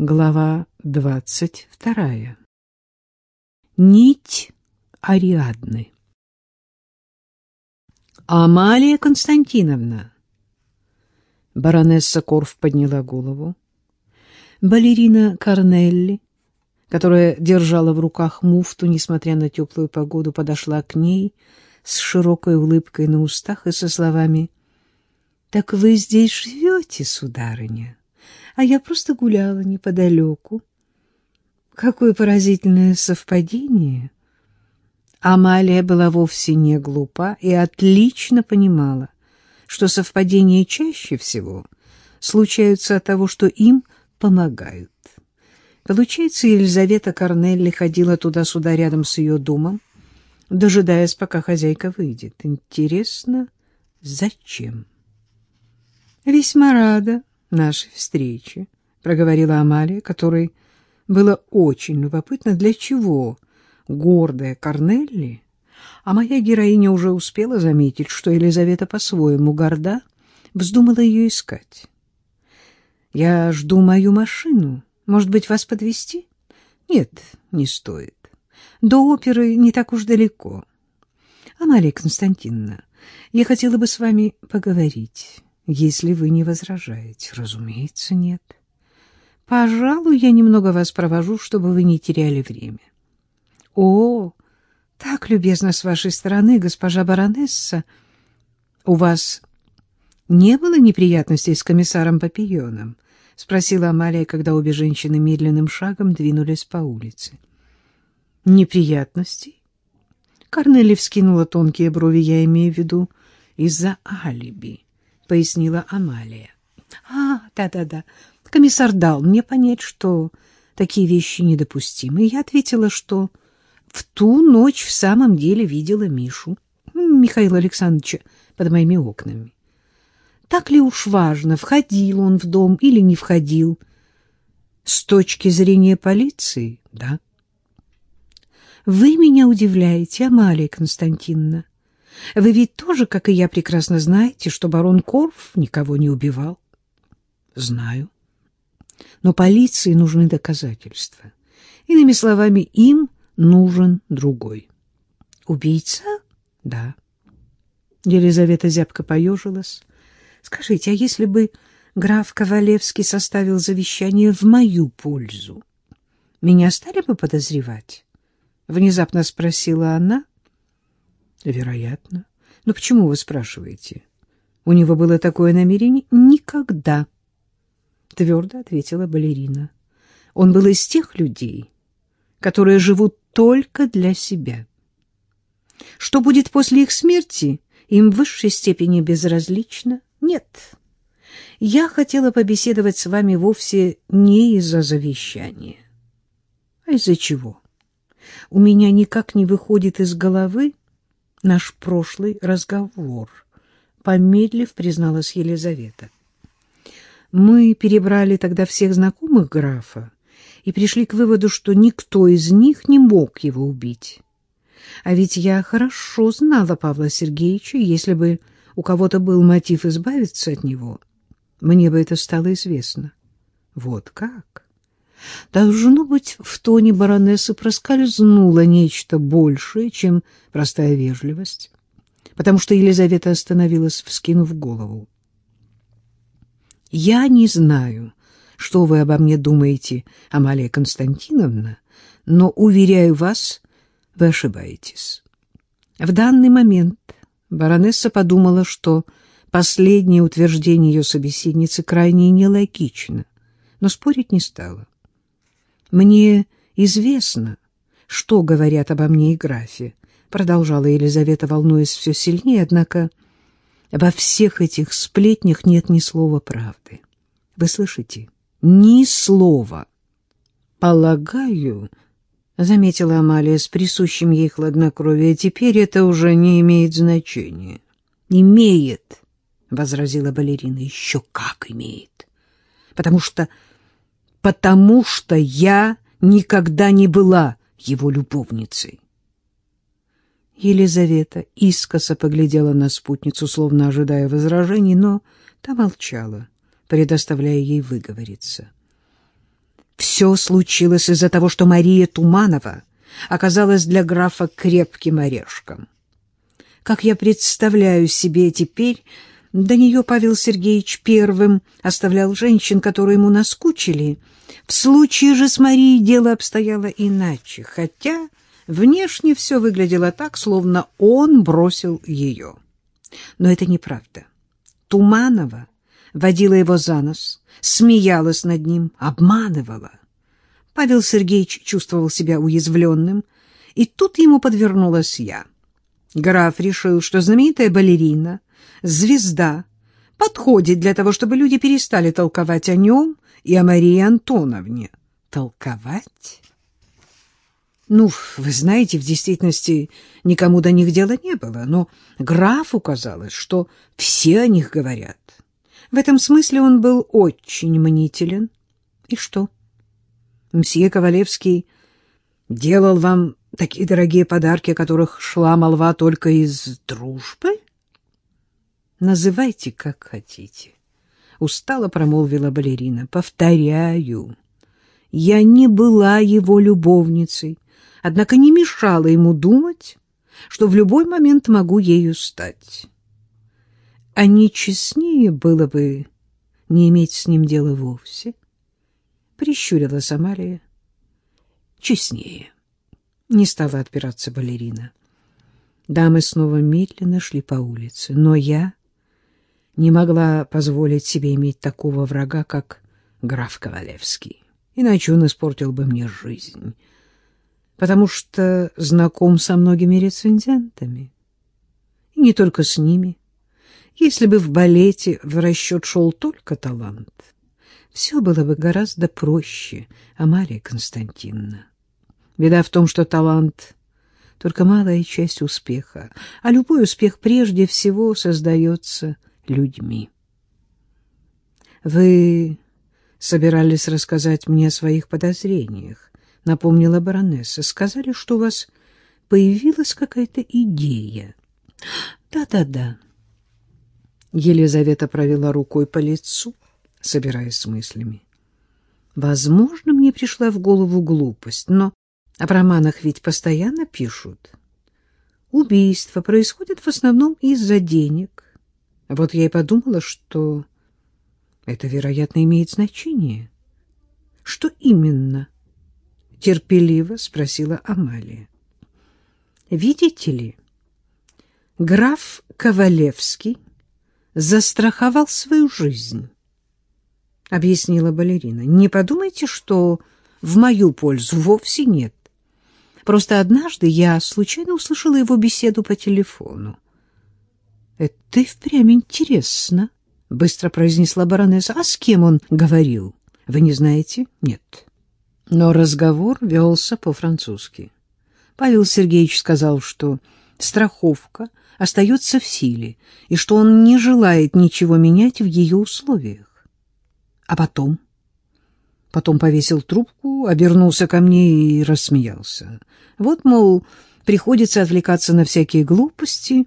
Глава двадцать вторая. Нить Ариадны. Амалия Константиновна. Баронесса Корф подняла голову. Балерина Корнелли, которая держала в руках муфту, несмотря на теплую погоду, подошла к ней с широкой улыбкой на устах и со словами «Так вы здесь живете, сударыня?» А я просто гуляла неподалеку. Какое поразительное совпадение! Амалия была вовсе не глупа и отлично понимала, что совпадения чаще всего случаются от того, что им помогают. Получается, Елизавета Корнелли ходила туда-сюда рядом с ее домом, дожидаясь, пока хозяйка выйдет. Интересно, зачем? Весьма рада, нашей встречи, — проговорила Амалия, которой было очень любопытно, для чего гордая Корнелли, а моя героиня уже успела заметить, что Елизавета по-своему горда, вздумала ее искать. — Я жду мою машину. Может быть, вас подвезти? Нет, не стоит. До оперы не так уж далеко. Амалия Константиновна, я хотела бы с вами поговорить если вы не возражаете. Разумеется, нет. Пожалуй, я немного вас провожу, чтобы вы не теряли время. О, так любезно с вашей стороны, госпожа баронесса. У вас не было неприятностей с комиссаром Папионом? — спросила Амалия, когда обе женщины медленным шагом двинулись по улице. — Неприятностей? Корнели вскинула тонкие брови, я имею в виду, из-за алиби. — пояснила Амалия. — А, да-да-да, комиссар дал мне понять, что такие вещи недопустимы. Я ответила, что в ту ночь в самом деле видела Мишу, Михаила Александровича, под моими окнами. Так ли уж важно, входил он в дом или не входил? С точки зрения полиции, да. Вы меня удивляете, Амалия Константиновна. Вы ведь тоже, как и я, прекрасно знаете, что барон Корф никого не убивал. Знаю. Но полиции нужны доказательства. Иными словами, им нужен другой. Убийца? Да. Елизавета зябко поежилась. Скажите, а если бы граф Ковалевский составил завещание в мою пользу, меня стали бы подозревать? Внезапно спросила она, Вероятно. Но почему вы спрашиваете? У него было такое намерение? Никогда. Твердо ответила балерина. Он был из тех людей, которые живут только для себя. Что будет после их смерти, им в высшей степени безразлично? Нет. Я хотела побеседовать с вами вовсе не из-за завещания. А из-за чего? У меня никак не выходит из головы, наш прошлый разговор, помедлив призналась Елизавета. Мы перебрали тогда всех знакомых графа и пришли к выводу, что никто из них не мог его убить. А ведь я хорошо знала Павла Сергеевича, если бы у кого-то был мотив избавиться от него, мне бы это стало известно. Вот как? Должно быть, в тоне баронессы проскользнуло нечто большее, чем простая вежливость, потому что Елизавета остановилась, вскинув голову. «Я не знаю, что вы обо мне думаете, Амалия Константиновна, но, уверяю вас, вы ошибаетесь». В данный момент баронесса подумала, что последнее утверждение ее собеседницы крайне нелогично, но спорить не стала. Мне известно, что говорят обо мне и графе, продолжала Елизавета, волнуясь все сильнее, однако во всех этих сплетнях нет ни слова правды. Вы слышите? Ни слова. Полагаю, заметила Амалия с присущим ей хладнокровием, теперь это уже не имеет значения. Имеет, возразила балерина. Еще как имеет. Потому что потому что я никогда не была его любовницей. Елизавета искоса поглядела на спутницу, словно ожидая возражений, но та молчала, предоставляя ей выговориться. Все случилось из-за того, что Мария Туманова оказалась для графа крепким орешком. Как я представляю себе теперь, до нее Павел Сергеевич первым оставлял женщин, которые ему наскучили. В случае же с Марией дело обстояло иначе, хотя внешне все выглядело так, словно он бросил ее. Но это неправда. Туманова водила его за нос, смеялась над ним, обманывала. Павел Сергеевич чувствовал себя уязвленным, и тут ему подвернулась я. Граф решил, что знаменитая балерина, звезда, подходит для того, чтобы люди перестали толковать о нем и о Марии Антоновне. Толковать? Ну, вы знаете, в действительности никому до них дела не было, но графу казалось, что все о них говорят. В этом смысле он был очень мнителен. И что? Мсье Ковалевский делал вам такие дорогие подарки, о которых шла молва только из дружбы? Называйте, как хотите. Устало промолвила балерина. Повторяю, я не была его любовницей, однако не мешала ему думать, что в любой момент могу ею стать. А не честнее было бы не иметь с ним дела вовсе? Прищурила Самария. Честнее. Не стала отпираться балерина. Дамы снова медленно шли по улице, но я не могла позволить себе иметь такого врага, как граф Ковалевский. Иначе он испортил бы мне жизнь, потому что знаком со многими рецензентами. И не только с ними. Если бы в балете в расчет шел только талант, все было бы гораздо проще, Амалия Константиновна. Беда в том, что талант — только малая часть успеха, а любой успех прежде всего создается людьми. «Вы собирались рассказать мне о своих подозрениях», — напомнила баронесса. «Сказали, что у вас появилась какая-то идея». «Да-да-да», Елизавета провела рукой по лицу, собираясь с мыслями. Возможно, мне пришла в голову глупость, но в романах ведь постоянно пишут. Убийства происходят в основном из-за денег. Вот я и подумала, что это, вероятно, имеет значение. Что именно? Терпеливо спросила Амалия. Видите ли, граф Ковалевский застраховал свою жизнь, — объяснила балерина. — Не подумайте, что в мою пользу вовсе нет. Просто однажды я случайно услышала его беседу по телефону. — Это и впрямь интересно, — быстро произнесла баронесса. — А с кем он говорил? Вы не знаете? — Нет. Но разговор велся по-французски. Павел Сергеевич сказал, что страховка остается в силе, и что он не желает ничего менять в ее условиях. А потом... Потом повесил трубку, обернулся ко мне и рассмеялся. Вот, мол, приходится отвлекаться на всякие глупости.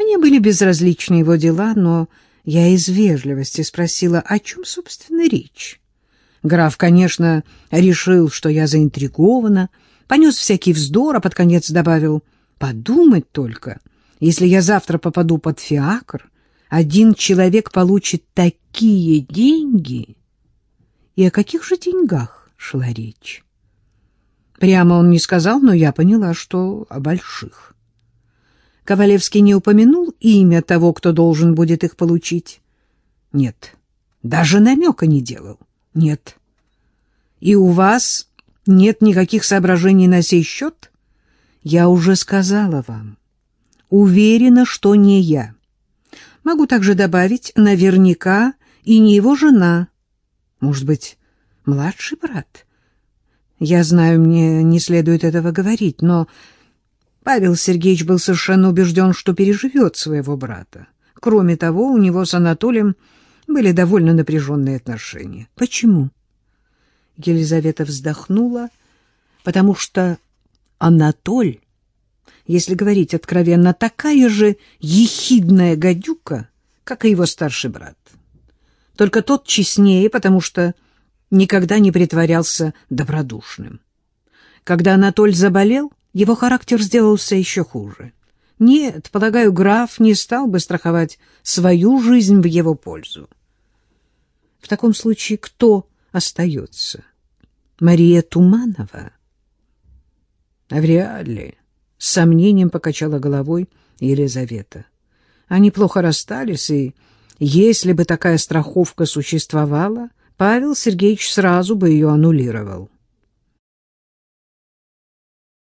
Мне были безразличны его дела, но я из вежливости спросила, о чем, собственно, речь. Граф, конечно, решил, что я заинтригована, понес всякий вздор, а под конец добавил, подумать только, если я завтра попаду под фиакр, один человек получит такие деньги. И о каких же деньгах шла речь? Прямо он не сказал, но я поняла, что о больших. Ковалевский не упомянул имя того, кто должен будет их получить? Нет. Даже намека не делал? Нет. И у вас нет никаких соображений на сей счет? Я уже сказала вам. Уверена, что не я. Могу также добавить, наверняка и не его жена. Может быть, младший брат? Я знаю, мне не следует этого говорить, но Павел Сергеевич был совершенно убежден, что переживет своего брата. Кроме того, у него с Анатолием были довольно напряженные отношения. Почему? Елизавета вздохнула, потому что Анатоль если говорить откровенно, такая же ехидная гадюка, как и его старший брат. Только тот честнее, потому что никогда не притворялся добродушным. Когда Анатоль заболел, его характер сделался еще хуже. Нет, полагаю, граф не стал бы страховать свою жизнь в его пользу. В таком случае кто остается? Мария Туманова? А вряд ли. С сомнением покачала головой Елизавета. Они плохо расстались, и если бы такая страховка существовала, Павел Сергеевич сразу бы ее аннулировал.